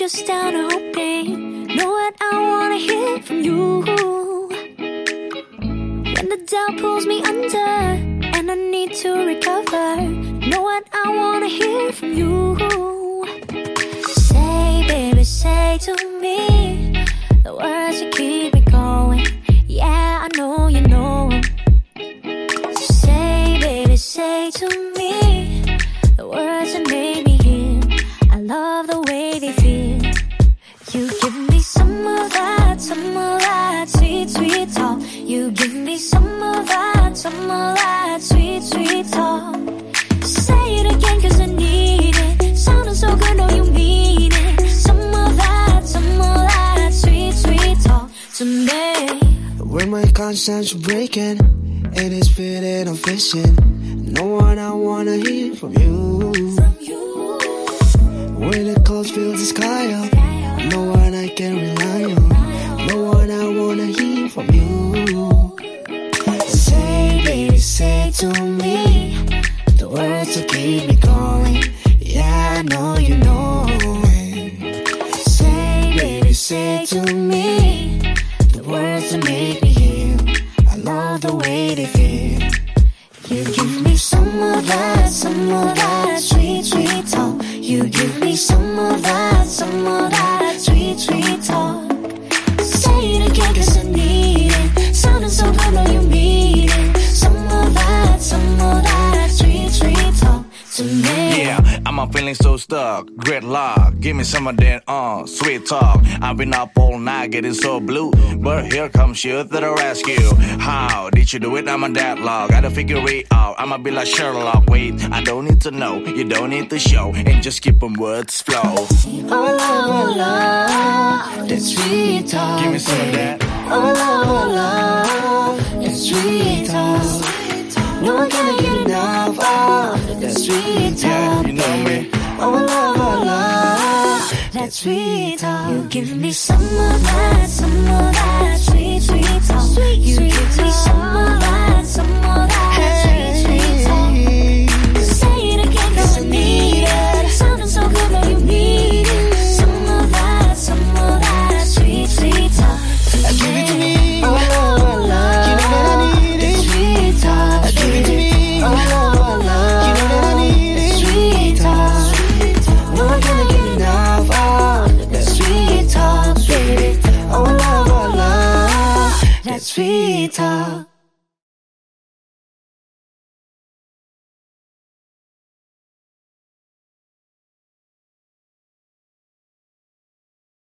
just down hoping. Know what I wanna hear from you. When the doubt pulls me under and I need to recover. Know what I wanna hear from you. Say, baby, say to me the words that keep me going. Yeah, I know you know. Say, baby, say to me Conscience breaking and it's feeling I'm fishing, no one I wanna hear from you. When the cold fills the sky up, no one I can rely on, no one I wanna hear from you. Say, baby, say to me the words that keep me going. Yeah, I know you know it. Say, baby, say to me the words that make You give me some of that, some of that sweet, sweet talk. You give me some of that, some of that Yeah, I'm feeling so stuck. Gridlock, give me some of that uh sweet talk. I've been up all night getting so blue, but here comes you to the rescue. How did you do it? I'm a deadlock. Gotta figure it out. I'ma be like Sherlock. Wait, I don't need to know, you don't need to show, and just keep them words flow. Oh, love, oh, love, that sweet talk. Give me some of that. Oh, love, oh, love, sweet talk. You give me some of that, some of that sweet talk,